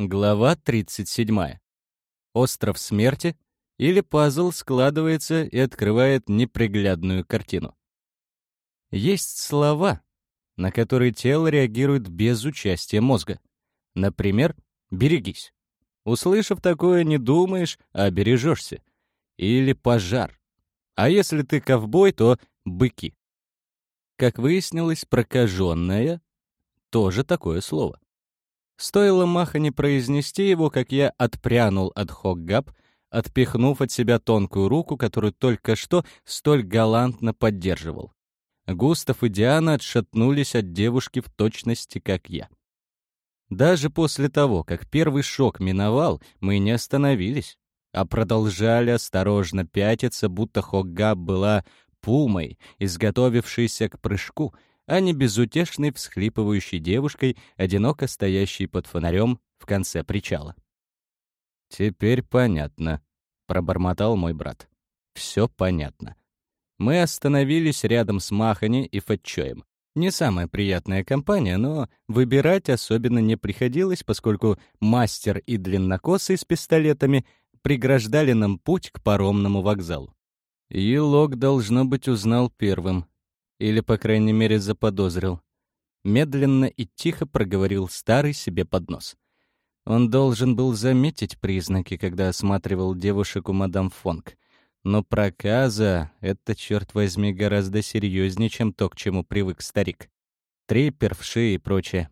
Глава 37. Остров смерти или пазл складывается и открывает неприглядную картину. Есть слова, на которые тело реагирует без участия мозга. Например, «берегись». Услышав такое, не думаешь, а бережешься. Или «пожар». А если ты ковбой, то «быки». Как выяснилось, «прокаженная» — тоже такое слово. Стоило Махане произнести его, как я отпрянул от Хоггаб, отпихнув от себя тонкую руку, которую только что столь галантно поддерживал. Густав и Диана отшатнулись от девушки в точности, как я. Даже после того, как первый шок миновал, мы не остановились, а продолжали осторожно пятиться, будто Хоггаб была пумой, изготовившейся к прыжку — а не безутешной всхлипывающей девушкой, одиноко стоящей под фонарем в конце причала. «Теперь понятно», — пробормотал мой брат. «Все понятно». Мы остановились рядом с Махани и Фатчоем. Не самая приятная компания, но выбирать особенно не приходилось, поскольку мастер и длиннокосый с пистолетами преграждали нам путь к паромному вокзалу. Елок, должно быть, узнал первым, или, по крайней мере, заподозрил. Медленно и тихо проговорил старый себе под нос. Он должен был заметить признаки, когда осматривал девушек у мадам Фонг. Но проказа — это, черт возьми, гораздо серьезнее, чем то, к чему привык старик. Трипер, вши и прочее.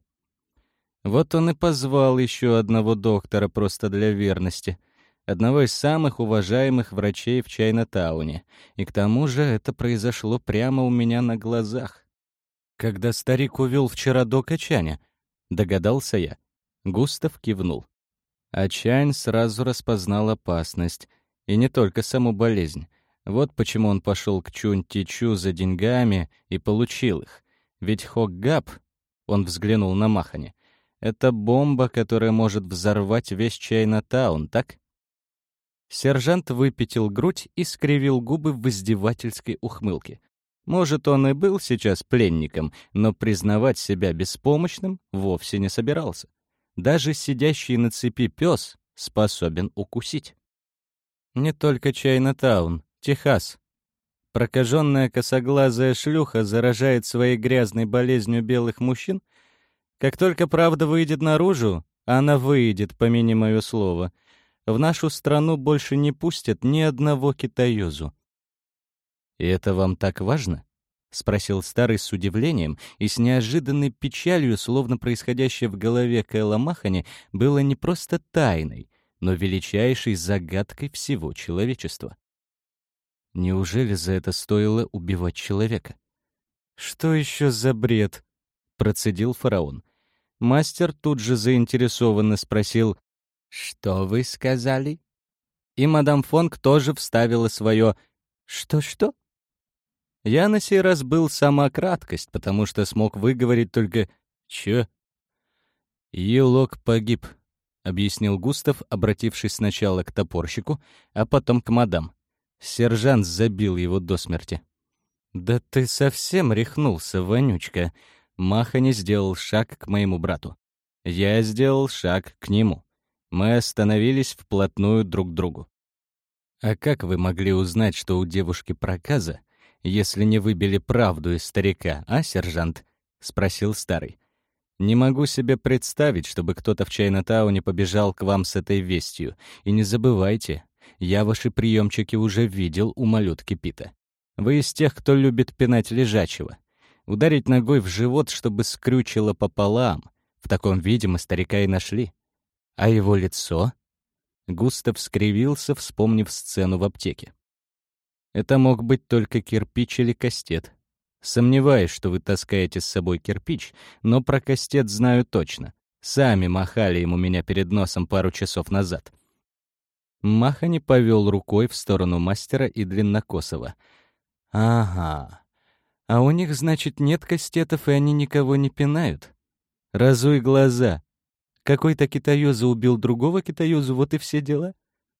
Вот он и позвал еще одного доктора просто для верности — одного из самых уважаемых врачей в Чайна-тауне. И к тому же это произошло прямо у меня на глазах. Когда старик увел вчера до Качаня, догадался я. Густав кивнул. А Чань сразу распознал опасность, и не только саму болезнь. Вот почему он пошел к Чунь-Тичу за деньгами и получил их. Ведь Хоггап, он взглянул на Махани, это бомба, которая может взорвать весь Чайна-таун, так? Сержант выпятил грудь и скривил губы в издевательской ухмылке. Может, он и был сейчас пленником, но признавать себя беспомощным вовсе не собирался. Даже сидящий на цепи пес способен укусить. Не только Чайна-таун, Техас. Прокаженная косоглазая шлюха заражает своей грязной болезнью белых мужчин. Как только правда выйдет наружу, она выйдет, помяни мое слово — в нашу страну больше не пустят ни одного китаёзу. «И это вам так важно?» — спросил старый с удивлением и с неожиданной печалью, словно происходящее в голове Кэлла Махани было не просто тайной, но величайшей загадкой всего человечества. Неужели за это стоило убивать человека? «Что еще за бред?» — процедил фараон. Мастер тут же заинтересованно спросил, «Что вы сказали?» И мадам Фонг тоже вставила свое «что-что?». Я на сей раз был сама краткость, потому что смог выговорить только «чё?». «Елок погиб», — объяснил Густав, обратившись сначала к топорщику, а потом к мадам. Сержант забил его до смерти. «Да ты совсем рехнулся, вонючка!» Маха не сделал шаг к моему брату. Я сделал шаг к нему. Мы остановились вплотную друг к другу. «А как вы могли узнать, что у девушки проказа, если не выбили правду из старика, а, сержант?» — спросил старый. «Не могу себе представить, чтобы кто-то в Чайна-тауне побежал к вам с этой вестью. И не забывайте, я ваши приемчики уже видел у малютки Пита. Вы из тех, кто любит пинать лежачего. Ударить ногой в живот, чтобы скрючило пополам. В таком виде мы старика и нашли. А его лицо? Густав скривился, вспомнив сцену в аптеке. Это мог быть только кирпич или кастет. Сомневаюсь, что вы таскаете с собой кирпич, но про кастет знаю точно. Сами махали ему меня перед носом пару часов назад. Махани повел рукой в сторону мастера и длиннокосого. «Ага. А у них, значит, нет кастетов, и они никого не пинают? Разуй глаза. Какой-то китаёза убил другого китаёзу, вот и все дела.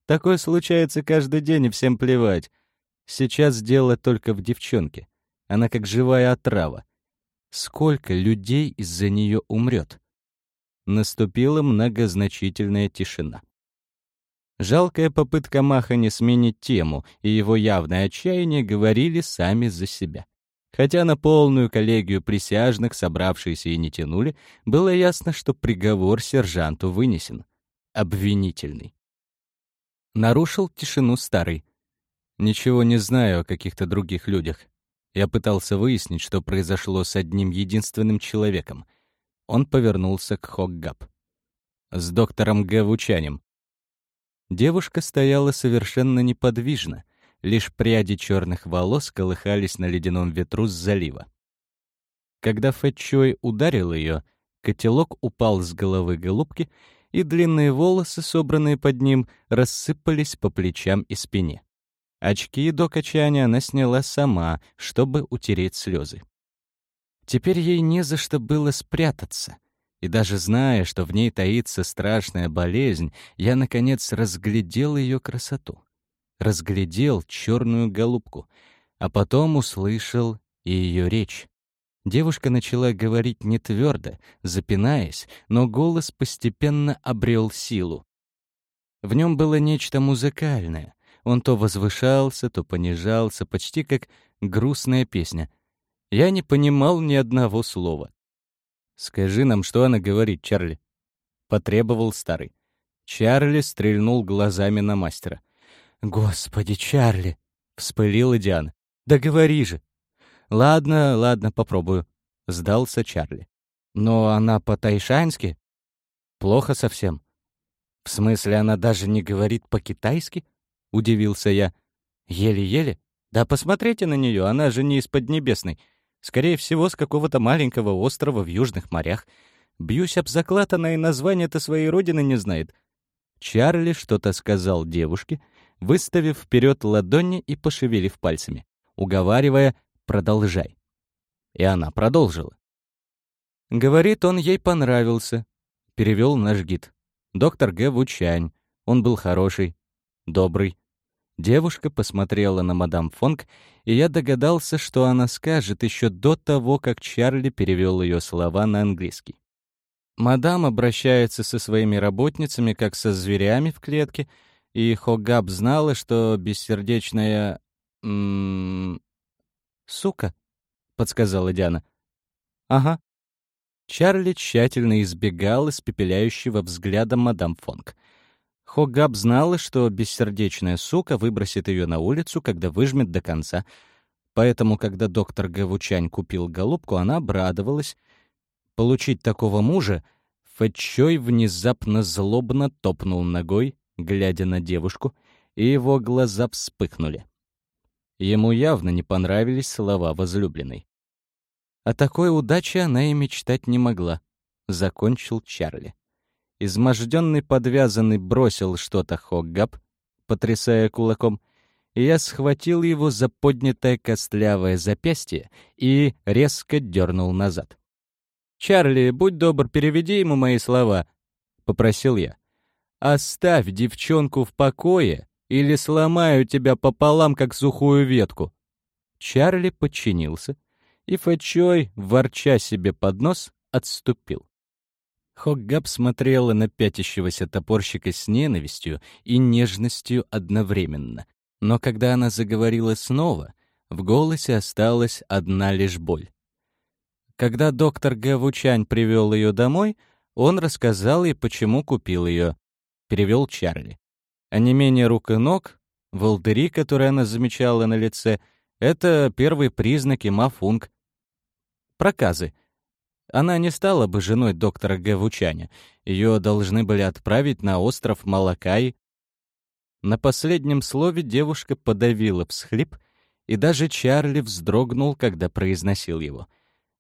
Такое случается каждый день, и всем плевать. Сейчас дело только в девчонке. Она как живая отрава. Сколько людей из-за нее умрет? наступила многозначительная тишина. Жалкая попытка Маха не сменить тему и его явное отчаяние говорили сами за себя. Хотя на полную коллегию присяжных, собравшиеся и не тянули, было ясно, что приговор сержанту вынесен. Обвинительный. Нарушил тишину старый. Ничего не знаю о каких-то других людях. Я пытался выяснить, что произошло с одним единственным человеком. Он повернулся к Хоггап. С доктором Г. Вучанем. Девушка стояла совершенно неподвижно, лишь пряди черных волос колыхались на ледяном ветру с залива. Когда Фэтчой ударил ее, котелок упал с головы голубки, и длинные волосы, собранные под ним, рассыпались по плечам и спине. Очки до качания она сняла сама, чтобы утереть слезы. Теперь ей не за что было спрятаться. И даже зная, что в ней таится страшная болезнь, я, наконец, разглядел ее красоту. Разглядел черную голубку, а потом услышал и ее речь. Девушка начала говорить не твердо, запинаясь, но голос постепенно обрел силу. В нем было нечто музыкальное. Он то возвышался, то понижался, почти как грустная песня. Я не понимал ни одного слова. «Скажи нам, что она говорит, Чарли?» — потребовал старый. Чарли стрельнул глазами на мастера. «Господи, Чарли!» — вспылила Диана. «Да говори же!» «Ладно, ладно, попробую», — сдался Чарли. «Но она по-тайшански?» «Плохо совсем». «В смысле, она даже не говорит по-китайски?» — удивился я. «Еле-еле? Да посмотрите на нее, она же не из Поднебесной. Скорее всего, с какого-то маленького острова в южных морях. Бьюсь об заклад, она и название-то своей родины не знает. Чарли что-то сказал девушке, выставив вперед ладони и пошевелив пальцами, уговаривая «продолжай». И она продолжила. Говорит, он ей понравился. Перевел наш гид. Доктор Г. Вучань. Он был хороший, добрый, Девушка посмотрела на мадам Фонг, и я догадался, что она скажет еще до того, как Чарли перевел ее слова на английский. Мадам обращается со своими работницами, как со зверями в клетке, и Хогаб знала, что бессердечная... М -м, «Сука», — подсказала Диана. «Ага». Чарли тщательно избегал испепеляющего взгляда мадам Фонг — Хогаб знала, что бессердечная сука выбросит ее на улицу, когда выжмет до конца. Поэтому, когда доктор Гавучань купил голубку, она обрадовалась. Получить такого мужа Фэтчой внезапно злобно топнул ногой, глядя на девушку, и его глаза вспыхнули. Ему явно не понравились слова возлюбленной. О такой удаче она и мечтать не могла, — закончил Чарли. Изможденный подвязанный бросил что-то Хоггаб, потрясая кулаком, и я схватил его за поднятое костлявое запястье и резко дернул назад. «Чарли, будь добр, переведи ему мои слова», — попросил я. «Оставь девчонку в покое, или сломаю тебя пополам, как сухую ветку». Чарли подчинился, и Фэчой, ворча себе под нос, отступил. Хоггаб смотрела на пятящегося топорщика с ненавистью и нежностью одновременно. Но когда она заговорила снова, в голосе осталась одна лишь боль. Когда доктор Г. Вучань привел ее домой, он рассказал ей, почему купил ее. Перевел Чарли. А не менее рук и ног, волдыри, которые она замечала на лице, это первые признаки мафунг. Проказы — она не стала бы женой доктора Г. Вучаня. Ее должны были отправить на остров Малакай. На последнем слове девушка подавила всхлип, и даже Чарли вздрогнул, когда произносил его.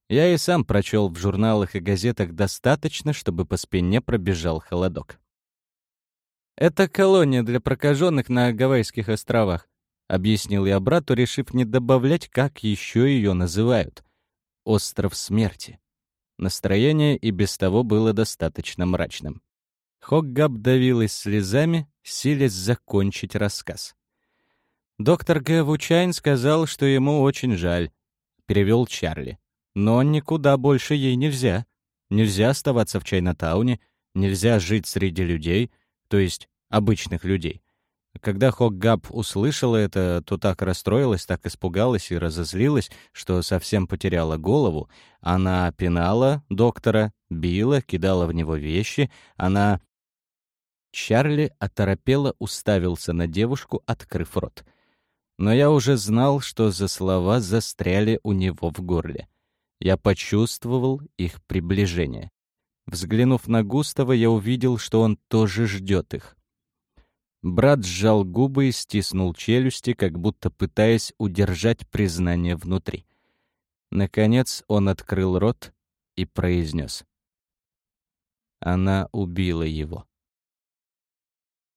Я и сам прочел в журналах и газетах достаточно, чтобы по спине пробежал холодок. «Это колония для прокаженных на Гавайских островах», — объяснил я брату, решив не добавлять, как еще ее называют. «Остров смерти». Настроение и без того было достаточно мрачным. Хоггаб давилась слезами, силясь закончить рассказ. «Доктор Г. Вучайн сказал, что ему очень жаль», — перевел Чарли. «Но никуда больше ей нельзя. Нельзя оставаться в Чайнатауне, нельзя жить среди людей, то есть обычных людей. Когда Хокгаб услышала это, то так расстроилась, так испугалась и разозлилась, что совсем потеряла голову. Она пинала доктора, била, кидала в него вещи. Она... Чарли оторопело уставился на девушку, открыв рот. Но я уже знал, что за слова застряли у него в горле. Я почувствовал их приближение. Взглянув на Густава, я увидел, что он тоже ждет их. Брат сжал губы и стиснул челюсти, как будто пытаясь удержать признание внутри. Наконец он открыл рот и произнес. Она убила его.